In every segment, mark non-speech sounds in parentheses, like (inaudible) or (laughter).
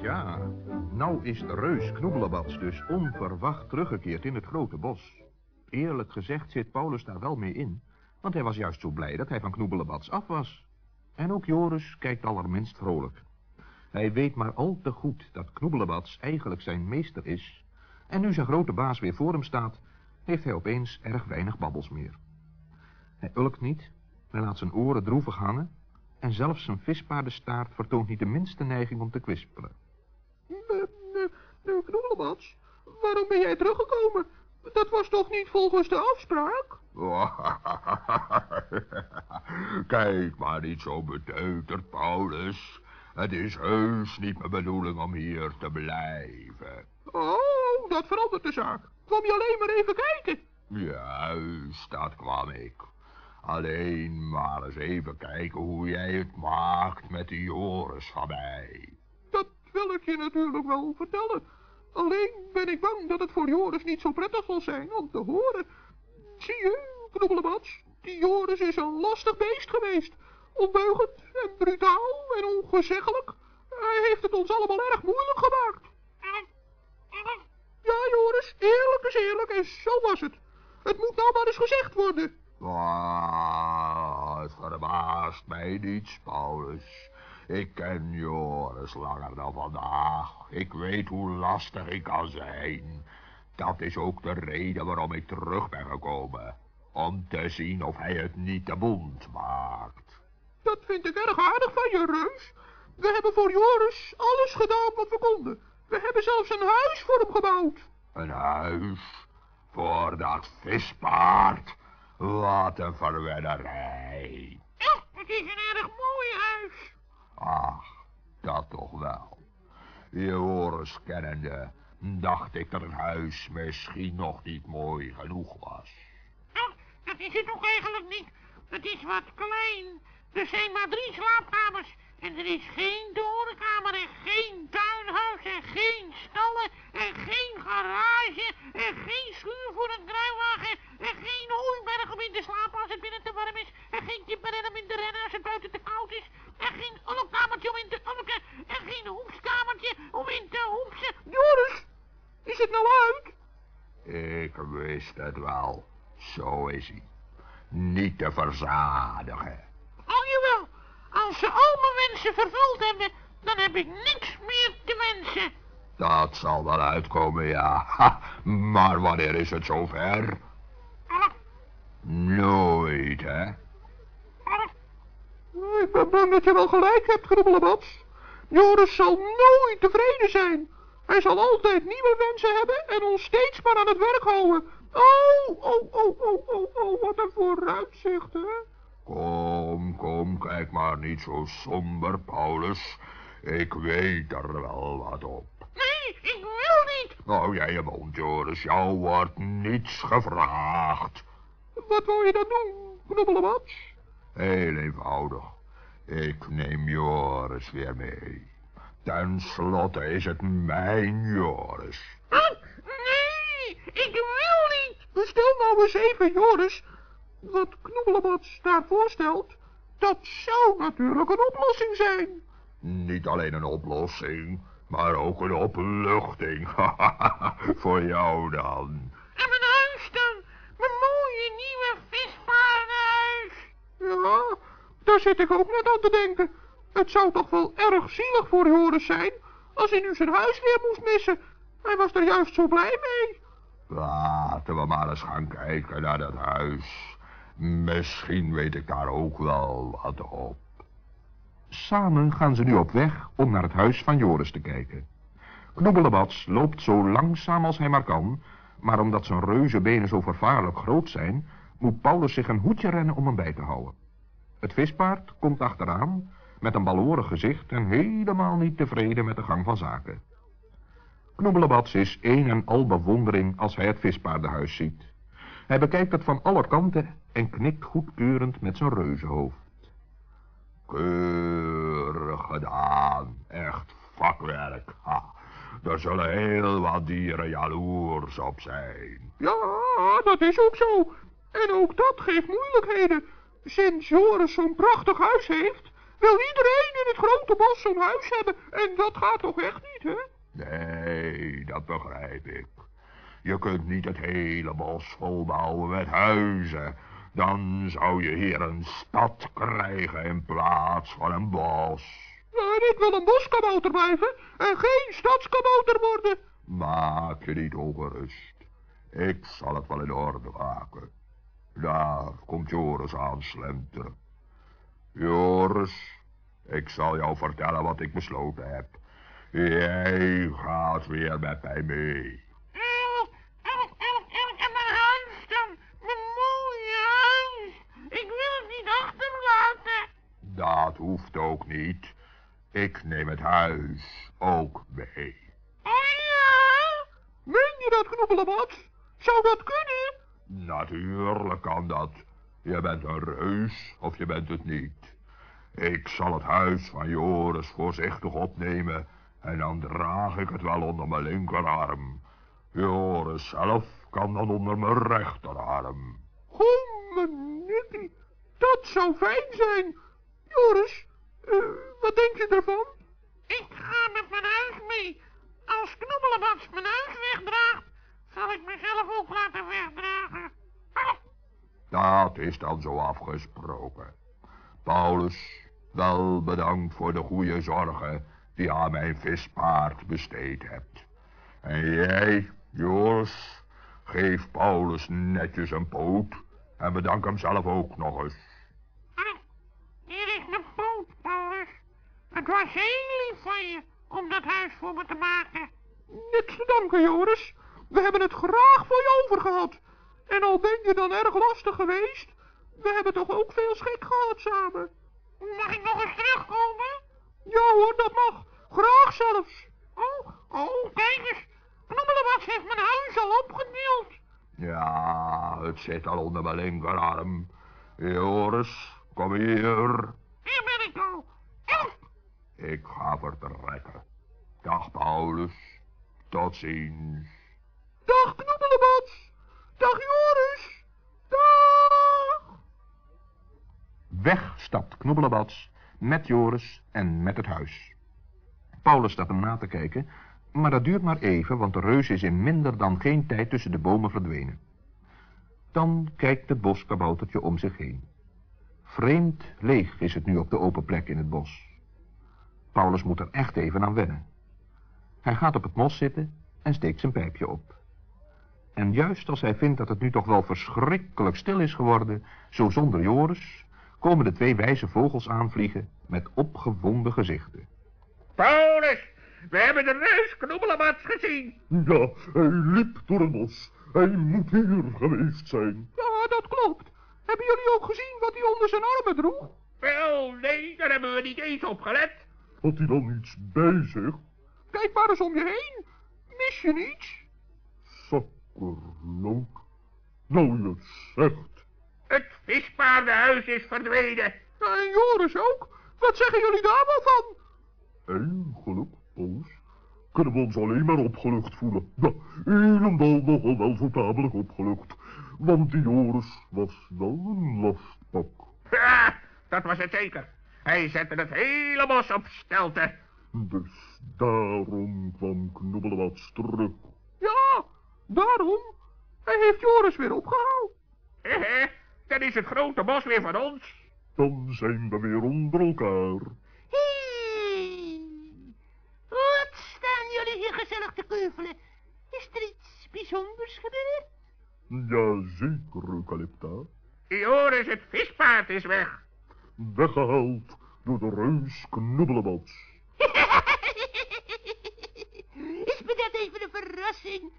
Ja, nou is de reus Knoebelenbats dus onverwacht teruggekeerd in het grote bos. Eerlijk gezegd zit Paulus daar wel mee in, want hij was juist zo blij dat hij van Knoebelenbats af was. En ook Joris kijkt allerminst vrolijk. Hij weet maar al te goed dat Knoebelenbats eigenlijk zijn meester is. En nu zijn grote baas weer voor hem staat, heeft hij opeens erg weinig babbels meer. Hij ulkt niet, hij laat zijn oren droevig hangen en zelfs zijn vispaardenstaart vertoont niet de minste neiging om te kwispelen. Nu, Knobbelbats, waarom ben jij teruggekomen? Dat was toch niet volgens de afspraak? (laughs) Kijk maar niet zo beteuterd, Paulus. Het is heus niet mijn bedoeling om hier te blijven. Oh, dat verandert de zaak. Kwam je alleen maar even kijken? Juist, dat kwam ik. Alleen maar eens even kijken hoe jij het maakt met die Joris van mij. Dat wil ik je natuurlijk wel vertellen. Alleen ben ik bang dat het voor Joris niet zo prettig zal zijn om te horen. Zie je, knobbelebats, die Joris is een lastig beest geweest. Ondeugend en brutaal en ongezeggelijk. Hij heeft het ons allemaal erg moeilijk gemaakt. Ja, Joris, eerlijk is eerlijk en zo was het. Het moet nou maar eens gezegd worden. Ah, verbaast mij niets, Paulus. Ik ken Joris langer dan vandaag. Ik weet hoe lastig ik kan zijn. Dat is ook de reden waarom ik terug ben gekomen. Om te zien of hij het niet te bond maakt. Dat vind ik erg aardig van je, Reus. We hebben voor Joris alles gedaan wat we konden. We hebben zelfs een huis voor hem gebouwd. Een huis? Voor dat vispaard? Wat een verwennerij. Ja, het is een erg mooi huis. Ach, dat toch wel. Joris kennende dacht ik dat een huis misschien nog niet mooi genoeg was. Ach, dat is het nog eigenlijk niet. Het is wat klein. Er zijn maar drie slaapkamers. En er is geen torenkamer en geen tuinhuis en geen stallen en geen garage en geen schuur voor een kruiwagen en geen hooiberg om in te slapen als het binnen te warm is en geen kippenren om in te rennen als het buiten te koud is en geen ulkkamertje om in te ulken en geen hoepskamertje om in te hoepsen. Joris, is het nou uit? Ik wist het wel. Zo is hij. Niet te verzadigen. Oh jawel, als ze al mijn wensen vervuld hebben, dan heb ik niks meer te wensen. Dat zal wel uitkomen, ja. (laughs) Ha, maar wanneer is het zover? Nooit, hè? ah, Ik ben bang dat je wel gelijk hebt, Knobbelebats. Joris zal nooit tevreden zijn. Hij zal altijd nieuwe wensen hebben en ons steeds maar aan het werk houden. Oh, oh, oh, oh, oh, oh, wat een vooruitzicht, hè? Kom, kom, kijk maar niet zo somber, Paulus. Ik weet er wel wat op. nee, ik wil niet. Nou, jij je mond, Joris. Jou wordt niets gevraagd. Wat wil je dan doen, Knobbelebats? Heel eenvoudig. Ik neem Joris weer mee. Ten slotte is het mijn Joris. Ah, nee, ik wil niet. Stel nou eens even, Joris, wat Knobbelebats daar voorstelt. Dat zou natuurlijk een oplossing zijn. Niet alleen een oplossing, maar ook een opluchting. (laughs) Voor jou dan. En mijn huis dan. Mijn mooie nieuwe vispaardenhuis. Ja, daar zit ik ook net aan te denken. Het zou toch wel erg zielig voor Joris zijn als hij nu zijn huis weer moest missen. Hij was er juist zo blij mee. Laten we maar eens gaan kijken naar dat huis. Misschien weet ik daar ook wel wat op. Samen gaan ze nu op weg om naar het huis van Joris te kijken. Knobbelebats loopt zo langzaam als hij maar kan, maar omdat zijn reuzenbenen zo vervaarlijk groot zijn, moet Paulus zich een hoedje rennen om hem bij te houden. Het vispaard komt achteraan, met een balorig gezicht en helemaal niet tevreden met de gang van zaken. Knobbelebats is een en al bewondering als hij het vispaardenhuis ziet. Hij bekijkt het van alle kanten en knikt goedkeurend met zijn reuzenhoofd. Keurig gedaan. Echt vakwerk. Ha. Er zullen heel wat dieren jaloers op zijn. Ja, dat is ook zo. En ook dat geeft moeilijkheden. Sinds Joris zo'n prachtig huis heeft, wil iedereen in het grote bos zo'n huis hebben. En dat gaat toch echt niet, hè? Nee, dat begrijp ik. Je kunt niet het hele bos volbouwen met huizen. Dan zou je hier een stad krijgen in plaats van een bos. Maar ik wil een boskabouter blijven en geen stadskabouter worden. Maak je niet ongerust. Ik zal het wel in orde maken. Daar komt Joris aanslenteren. Joris, ik zal jou vertellen wat ik besloten heb. Jij gaat weer met mij mee. Elk, elk, elk en mijn huis dan. Mijn mooie huis. Ik wil het niet achterlaten. Dat hoeft ook niet. Ik neem het huis ook mee. Oh ja? Meen je dat, Knobbelebad? Zou dat kunnen? Natuurlijk kan dat. Je bent een reus of je bent het niet. Ik zal het huis van Joris voorzichtig opnemen en dan draag ik het wel onder mijn linkerarm. Joris zelf kan dan onder mijn rechterarm. Gommeniekkie, dat zou fijn zijn. Joris, eh, wat denk je ervan? Ik ga met mijn huis mee. Als Knobbelebats mijn huis wegdraagt, zal ik mezelf ook laten wegdragen. Dat is dan zo afgesproken. Paulus, wel bedankt voor de goede zorgen die je aan mijn vispaard besteed hebt. En jij, Joris, geef Paulus netjes een poot en bedank hem zelf ook nog eens. ah, hier is mijn poot, Paulus. Het was heel lief van je om dat huis voor me te maken. Niks te danken, Joris. We hebben het graag voor je overgehad. En al ben je dan erg lastig geweest, we hebben toch ook veel schik gehad samen. Mag ik nog eens terugkomen? Ja hoor, dat mag. Graag zelfs. Oh, oh, kijk eens. Knobbelebats heeft mijn huis al opgetild. Ja, het zit al onder mijn linkerarm. Joris, kom hier. Hier ben ik al. Elf. Ik ga vertrekken. Dag Paulus. Tot ziens. Dag Knobbelebats. Dag Joris. Dag. Weg stapt Knobbelebats met Joris en met het huis. Paulus staat hem na te kijken, maar dat duurt maar even, want de reus is in minder dan geen tijd tussen de bomen verdwenen. Dan kijkt het boskaboutertje om zich heen. Vreemd leeg is het nu op de open plek in het bos. Paulus moet er echt even aan wennen. Hij gaat op het mos zitten en steekt zijn pijpje op. En juist als hij vindt dat het nu toch wel verschrikkelijk stil is geworden, zo zonder Joris, komen de twee wijze vogels aanvliegen met opgewonden gezichten. Paulus, we hebben de reus Knobbelebats gezien. Ja, hij liep door het bos. Hij moet hier geweest zijn. Ja, dat klopt. Hebben jullie ook gezien wat hij onder zijn armen droeg? Wel, nee, daar hebben we niet eens op gelet. Had hij dan iets bij zich? Kijk maar eens om je heen. Mis je niets? Zakkerloot. Nou, je zegt. Het vispaardenhuis is verdwenen. En Joris ook. Wat zeggen jullie daar wel van? Eigenlijk, Paulus, kunnen we ons alleen maar opgelucht voelen. Ja, helemaal nogal wel zo tamelijk opgelucht. Want die Joris was wel een lastpak. Ja, dat was het zeker. Hij zette het hele bos op stelte. Dus daarom kwam Knobbelewats terug. Ja, daarom. Hij heeft Joris weer opgehaald. Hehe, dan is het grote bos weer van ons. Dan zijn we weer onder elkaar. Hey, wat staan jullie hier gezellig te keuvelen? Is er iets bijzonders gebeurd? Jazeker, Eucalypta. Joris, het vispaard is weg. Weggehaald door de reus Knobbelewats. (laughs) Is me dat even een verrassing?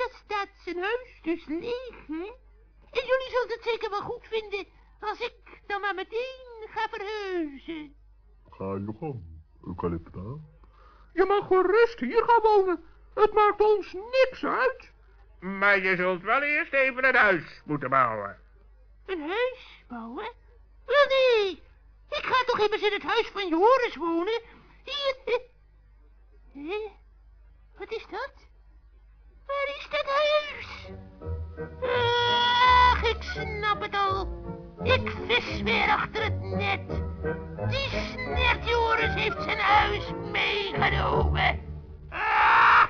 Dat staat zijn huis dus leeg, hè? En jullie zullen het zeker wel goed vinden als ik dan maar meteen ga verhuizen. Ga je gang, Eucalypta. Je mag gerust hier gaan wonen. Het maakt ons niks uit. Maar je zult wel eerst even een huis moeten bouwen. Een huis bouwen? Wel nee, ik ga toch immers in het huis van Joris wonen. Hier. (laughs) Hé, wat is dat? Waar is dat huis? Ach, ik snap het al. Ik vis weer achter het net. Die snert Joris heeft zijn huis meegenomen. Ah!